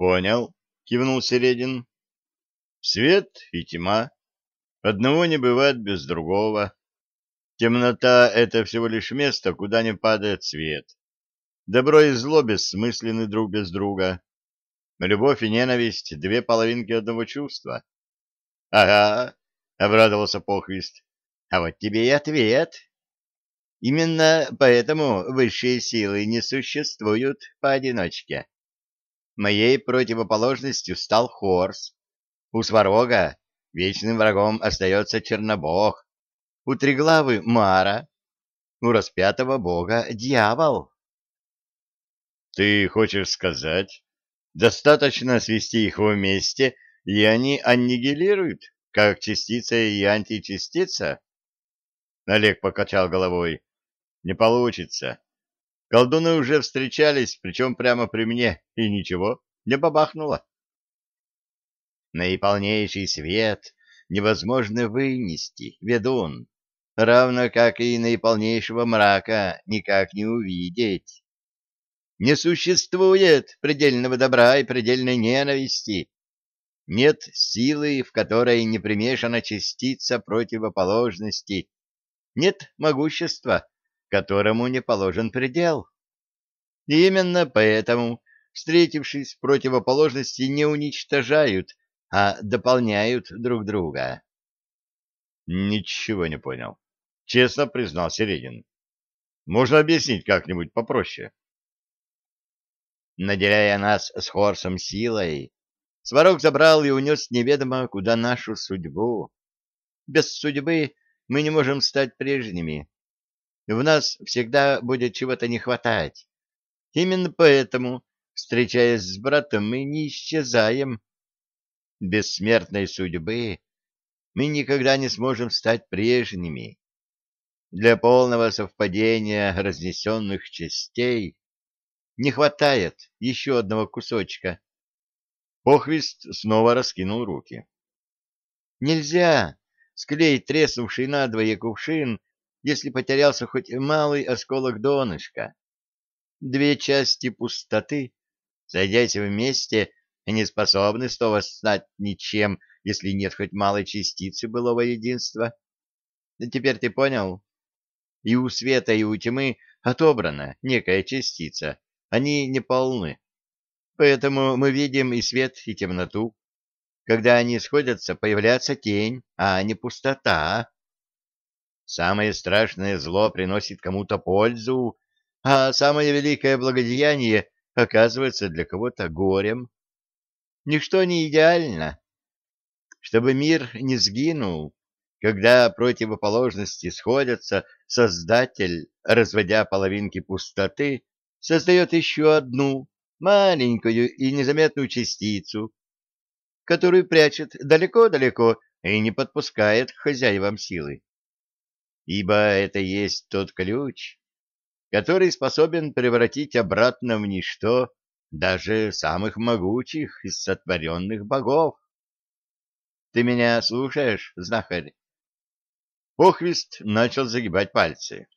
Понял, кивнул Середин. Свет и тьма. Одного не бывает без другого. Темнота — это всего лишь место, куда не падает свет. Добро и зло бессмысленны друг без друга. Любовь и ненависть — две половинки одного чувства. — Ага, — обрадовался Похвист. — А вот тебе и ответ. Именно поэтому высшие силы не существуют поодиночке. Моей противоположностью стал Хорс. У Сварога вечным врагом остается Чернобог, у Триглавы — Мара, у распятого бога — дьявол. Ты хочешь сказать, достаточно свести их вместе, и они аннигилируют, как частица и античастица? Олег покачал головой. Не получится. Колдуны уже встречались, причем прямо при мне, и ничего, не бабахнуло. Наиполнейший свет невозможно вынести, ведун, равно как и наиполнейшего мрака никак не увидеть. Не существует предельного добра и предельной ненависти. Нет силы, в которой не примешана частица противоположности. Нет могущества, которому не положен предел. И именно поэтому, встретившись, противоположности не уничтожают, а дополняют друг друга. Ничего не понял. Честно признал Середин. Можно объяснить как-нибудь попроще? Наделяя нас с Хорсом силой, Сварог забрал и унес неведомо куда нашу судьбу. Без судьбы мы не можем стать прежними. В нас всегда будет чего-то не хватать. Именно поэтому, встречаясь с братом, мы не исчезаем. Без смертной судьбы мы никогда не сможем стать прежними. Для полного совпадения разнесенных частей не хватает еще одного кусочка. Похвист снова раскинул руки. Нельзя склеить треснувший надвое кувшин, если потерялся хоть малый осколок донышка. Две части пустоты, сойдясь вместе, не способны снова стать ничем, если нет хоть малой частицы былого единства. Теперь ты понял? И у света, и у тьмы отобрана некая частица. Они не полны. Поэтому мы видим и свет, и темноту. Когда они сходятся, появляется тень, а не пустота. Самое страшное зло приносит кому-то пользу, а самое великое благодеяние оказывается для кого-то горем. Ничто не идеально, чтобы мир не сгинул, когда противоположности сходятся, Создатель, разводя половинки пустоты, создает еще одну, маленькую и незаметную частицу, которую прячет далеко-далеко и не подпускает к хозяевам силы. Ибо это есть тот ключ, который способен превратить обратно в ничто даже самых могучих из сотворенных богов. Ты меня слушаешь, знахарь? Похвист начал загибать пальцы.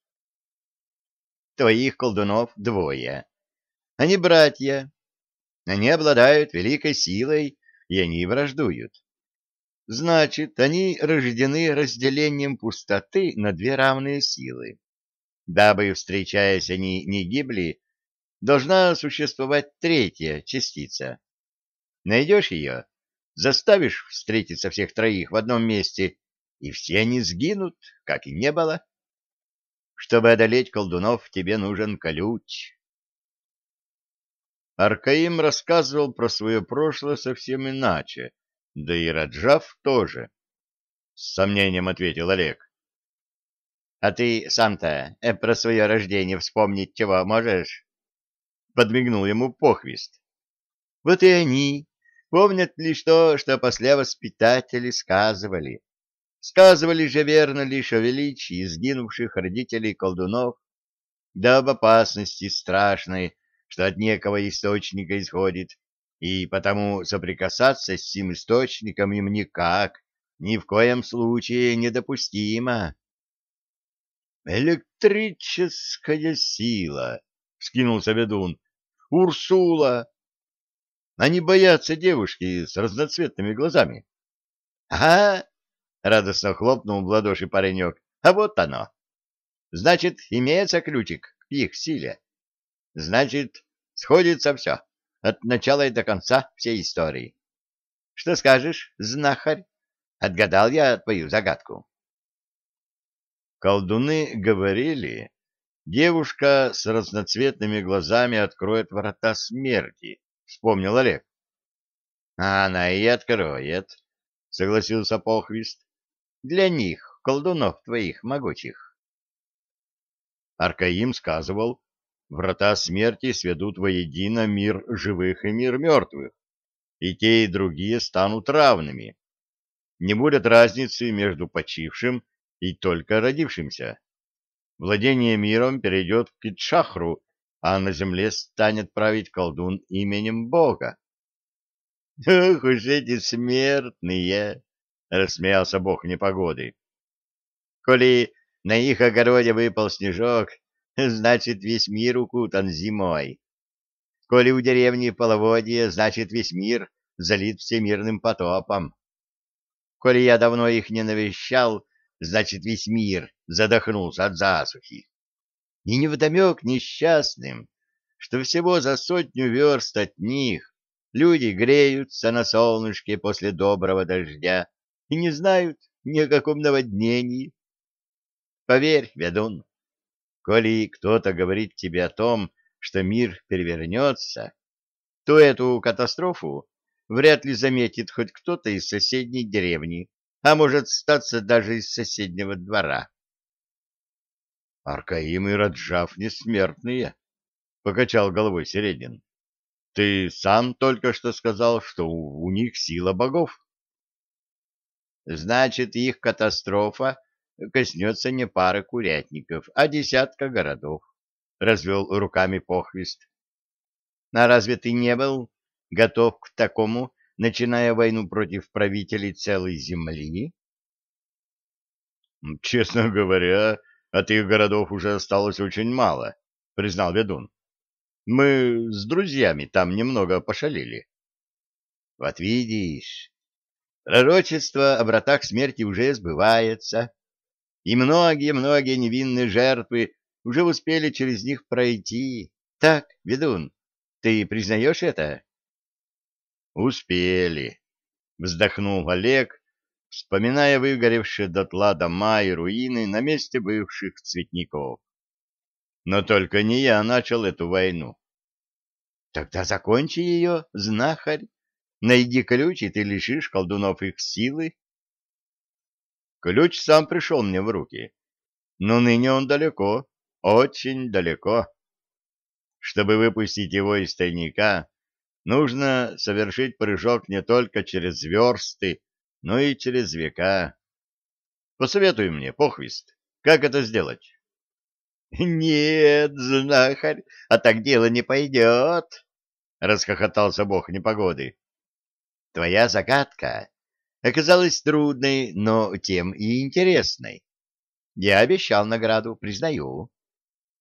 Твоих колдунов двое. Они братья. Они обладают великой силой, и они враждуют. Значит, они рождены разделением пустоты на две равные силы. Дабы, встречаясь, они не гибли, должна существовать третья частица. Найдешь ее, Заставишь встретиться всех троих в одном месте, и все они сгинут, как и не было. Чтобы одолеть колдунов, тебе нужен колюч. Аркаим рассказывал про свое прошлое совсем иначе, да и Раджав тоже. С сомнением ответил Олег. — А ты сам-то э, про свое рождение вспомнить чего можешь? Подмигнул ему похвист. — Вот и они Помнят лишь то, что после воспитатели сказывали. Сказывали же верно лишь о величии сгинувших родителей колдунов, да об опасности страшной, что от некого источника исходит, и потому соприкасаться с сим источником им никак, ни в коем случае недопустимо. «Электрическая сила!» — скинулся ведун. «Урсула! Они боятся девушки с разноцветными глазами. — Ага! — радостно хлопнул в ладоши паренек. — А вот оно! Значит, имеется ключик к их силе. Значит, сходится все, от начала и до конца всей истории. Что скажешь, знахарь? Отгадал я твою загадку. Колдуны говорили, девушка с разноцветными глазами откроет врата смерти, вспомнил Олег. А она и откроет, согласился Похвист. Для них, колдунов твоих могучих. Аркаим сказывал, врата смерти сведут воедино мир живых и мир мертвых, и те, и другие станут равными. Не будет разницы между почившим и только родившимся. Владение миром перейдет к Китшахру, а на земле станет править колдун именем Бога. — Ох уж эти смертные! — рассмеялся бог непогоды. — Коли на их огороде выпал снежок, значит, весь мир укутан зимой. Коли у деревни половодье, значит, весь мир залит всемирным потопом. Коли я давно их не навещал, значит, весь мир задохнулся от засухи. И невдомек несчастным, что всего за сотню верст от них люди греются на солнышке после доброго дождя и не знают ни о каком наводнении. Поверь, ведун, коли кто-то говорит тебе о том, что мир перевернется, то эту катастрофу вряд ли заметит хоть кто-то из соседней деревни, а может статься даже из соседнего двора. — Аркаим и Раджав несмертные, — покачал головой Середин. — Ты сам только что сказал, что у, у них сила богов. — Значит, их катастрофа коснется не пары курятников, а десятка городов, — развел руками Похвист. — А разве ты не был готов к такому начиная войну против правителей целой земли? Честно говоря, от их городов уже осталось очень мало, признал ведун. Мы с друзьями там немного пошалили. Вот видишь, пророчество о братах смерти уже сбывается, и многие-многие невинные жертвы уже успели через них пройти. Так, ведун, ты признаешь это? Успели, вздохнул Олег, вспоминая выгоревшие дотла дома и руины на месте бывших цветников. Но только не я начал эту войну. Тогда закончи ее, знахарь. Найди ключ, и ты лишишь колдунов их силы. Ключ сам пришел мне в руки, но ныне он далеко, очень далеко. Чтобы выпустить его из тайника, нужно совершить прыжок не только через версты, но и через века. Посоветуй мне, похвист, как это сделать? — Нет, знахарь, а так дело не пойдет, — расхохотался бог непогоды. — Твоя загадка оказалась трудной, но тем и интересной. Я обещал награду, признаю.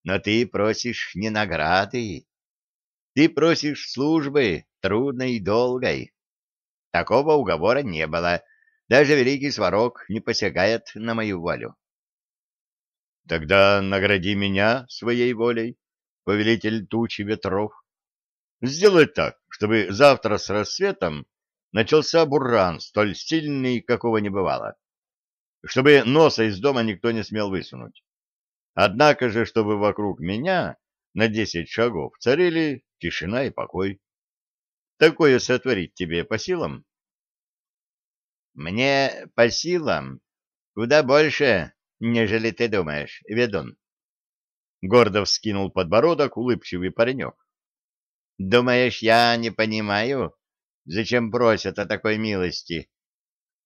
Но ты просишь не награды, ты просишь службы, трудной и долгой. Такого уговора не было. Даже великий сварог не посягает на мою волю. Тогда награди меня своей волей, повелитель тучи ветров. Сделай так, чтобы завтра с рассветом начался буран, столь сильный, какого не бывало. Чтобы носа из дома никто не смел высунуть. Однако же, чтобы вокруг меня на десять шагов царили тишина и покой. Такое сотворить тебе по силам? Мне по силам куда больше, нежели ты думаешь, ведун. Гордо вскинул подбородок улыбчивый паренек. Думаешь, я не понимаю, зачем просят о такой милости?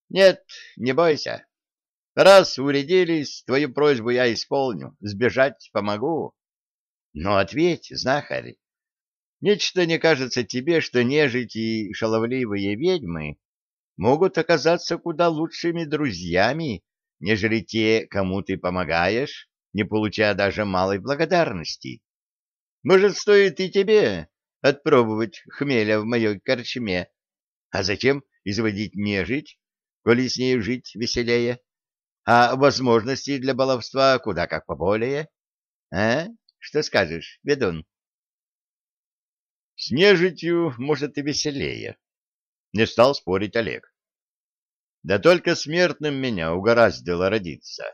Нет, не бойся. Раз уредились, твою просьбу я исполню, сбежать помогу. Но ответь, знахарь, Нечто не кажется тебе, что нежить и шаловливые ведьмы могут оказаться куда лучшими друзьями, нежели те, кому ты помогаешь, не получая даже малой благодарности. Может, стоит и тебе отпробовать хмеля в моей корчме. А зачем изводить нежить, коли с ней жить веселее? А возможностей для баловства куда как поболее. А? Что скажешь, ведун? С нежитью, может, и веселее. Не стал спорить Олег. Да только смертным меня угораздило родиться.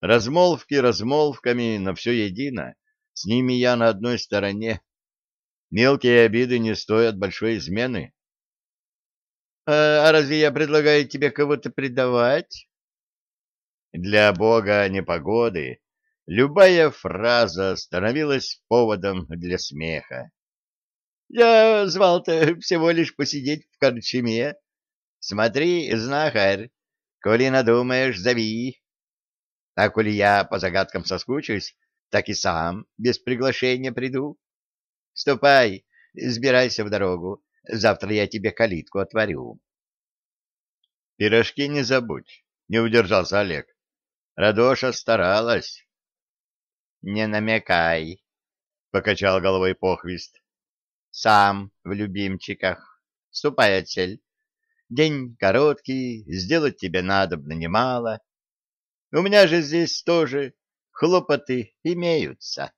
Размолвки размолвками, но все едино. С ними я на одной стороне. Мелкие обиды не стоят большой измены. А, а разве я предлагаю тебе кого-то предавать? Для бога непогоды любая фраза становилась поводом для смеха. Я звал-то всего лишь посидеть в корчме. Смотри, знахарь, коли надумаешь, зови. А коли я по загадкам соскучусь, так и сам без приглашения приду. Ступай, сбирайся в дорогу, завтра я тебе калитку отворю. Пирожки не забудь, не удержался Олег. Радоша старалась. Не намекай, покачал головой похвист. Сам в любимчиках. Ступай отсель. День короткий, сделать тебе надобно немало. У меня же здесь тоже хлопоты имеются.